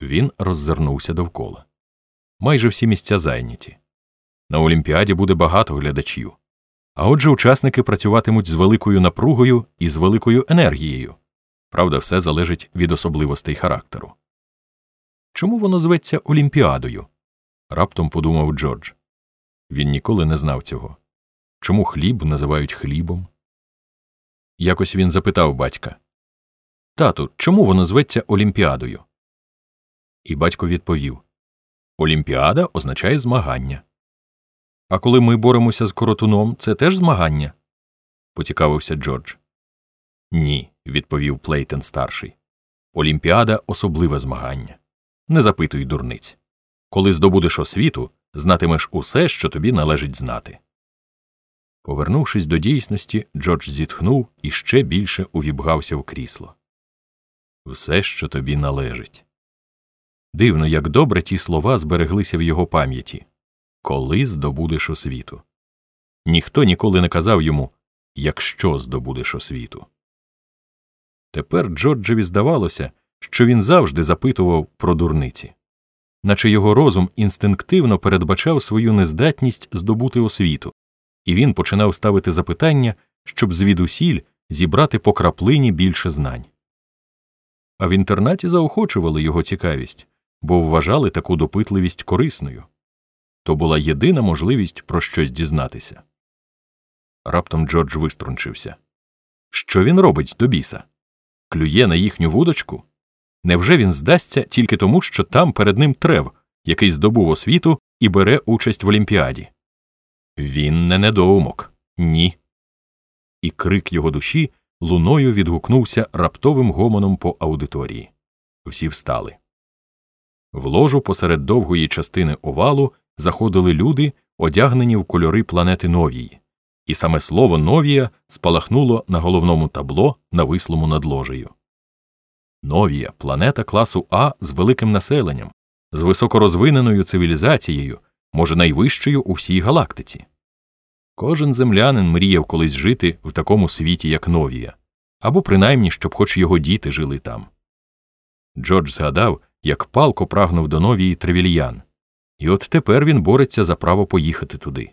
Він роззирнувся довкола. Майже всі місця зайняті. На Олімпіаді буде багато глядачів. А отже, учасники працюватимуть з великою напругою і з великою енергією. Правда, все залежить від особливостей характеру. Чому воно зветься Олімпіадою? раптом подумав Джордж. Він ніколи не знав цього. Чому хліб називають хлібом? Якось він запитав батька Тату, чому воно зветься Олімпіадою? І батько відповів Олімпіада означає змагання. А коли ми боремося з коротуном, це теж змагання? поцікавився Джордж. Ні, відповів Плейтен старший. Олімпіада особливе змагання. Не запитуй дурниць. Коли здобудеш освіту, знатимеш усе, що тобі належить знати. Повернувшись до дійсності, Джордж зітхнув і ще більше увібгався в крісло. Все, що тобі належить. Дивно, як добре ті слова збереглися в його пам'яті коли здобудеш освіту. Ніхто ніколи не казав йому якщо здобудеш освіту. Тепер Джорджеві здавалося, що він завжди запитував про дурниці, наче його розум інстинктивно передбачав свою нездатність здобути освіту, і він починав ставити запитання, щоб звідусіль зібрати по краплині більше знань. А в інтернаті заохочували його цікавість, бо вважали таку допитливість корисною то була єдина можливість про щось дізнатися. Раптом Джордж виструнчився. Що він робить до біса? Клює на їхню вудочку? Невже він здасться тільки тому, що там перед ним трев, який здобув освіту і бере участь в Олімпіаді? Він не недоумок. Ні. І крик його душі луною відгукнувся раптовим гомоном по аудиторії. Всі встали. В ложу посеред довгої частини овалу заходили люди, одягнені в кольори планети Новії, і саме слово Новія спалахнуло на головному табло, навислому над ложею. Новія планета класу А з великим населенням, з високорозвиненою цивілізацією, може найвищою у всій галактиці. Кожен землянин мріяв колись жити в такому світі, як Новія, або принаймні, щоб хоч його діти жили там. Джордж згадав, як палко прагнув до новії Тревільян, і от тепер він бореться за право поїхати туди.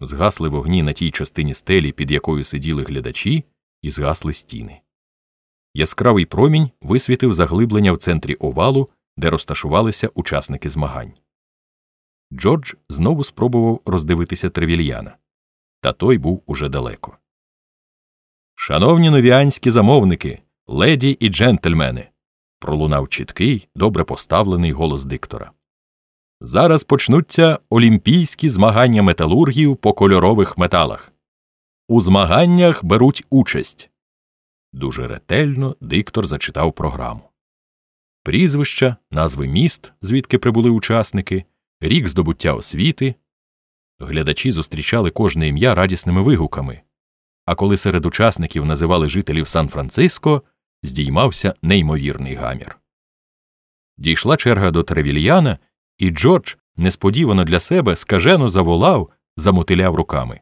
Згасли вогні на тій частині стелі, під якою сиділи глядачі, і згасли стіни. Яскравий промінь висвітив заглиблення в центрі овалу, де розташувалися учасники змагань. Джордж знову спробував роздивитися тревільяна, та той був уже далеко. Шановні новіанські замовники, леді і джентльмени. Пролунав чіткий, добре поставлений голос диктора. Зараз почнуться олімпійські змагання металургів по кольорових металах. У змаганнях беруть участь. Дуже ретельно диктор зачитав програму. Прізвища, назви міст, звідки прибули учасники, рік здобуття освіти. Глядачі зустрічали кожне ім'я радісними вигуками. А коли серед учасників називали жителів Сан Франциско, здіймався неймовірний гамір. Дійшла черга до Тревільяна і Джордж несподівано для себе скажено заволав, замотиляв руками.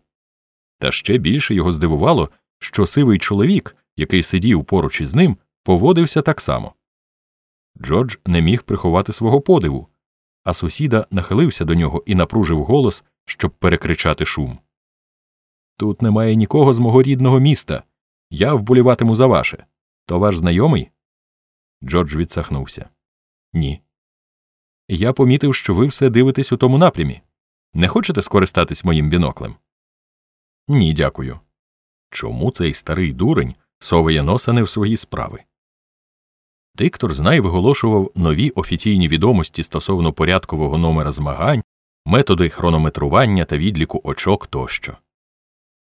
Та ще більше його здивувало, що сивий чоловік, який сидів поруч із ним, поводився так само. Джордж не міг приховати свого подиву, а сусіда нахилився до нього і напружив голос, щоб перекричати шум. Тут немає нікого з мого рідного міста. Я вболіватиму за ваше. То ваш знайомий? Джордж відсахнувся. Ні. Я помітив, що ви все дивитесь у тому напрямі. Не хочете скористатись моїм біноклем? Ні, дякую. Чому цей старий дурень соває носа не в свої справи? Диктор знай виголошував нові офіційні відомості стосовно порядкового номера змагань, методи хронометрування та відліку очок тощо.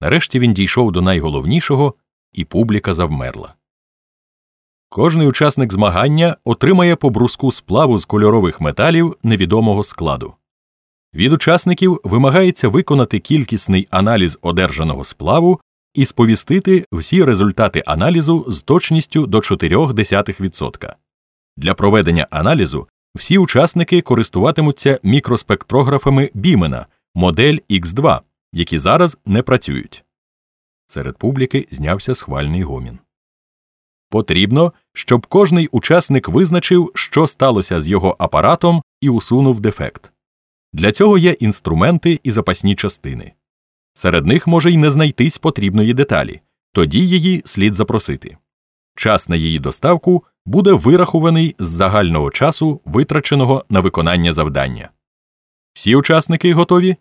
Нарешті він дійшов до найголовнішого, і публіка завмерла. Кожний учасник змагання отримає по бруску сплаву з кольорових металів невідомого складу. Від учасників вимагається виконати кількісний аналіз одержаного сплаву і сповістити всі результати аналізу з точністю до 0,4%. Для проведення аналізу всі учасники користуватимуться мікроспектрографами Бімена модель X2, які зараз не працюють. Серед публіки знявся схвальний гомін. Потрібно щоб кожний учасник визначив, що сталося з його апаратом і усунув дефект. Для цього є інструменти і запасні частини. Серед них може й не знайтись потрібної деталі, тоді її слід запросити. Час на її доставку буде вирахований з загального часу, витраченого на виконання завдання. Всі учасники готові?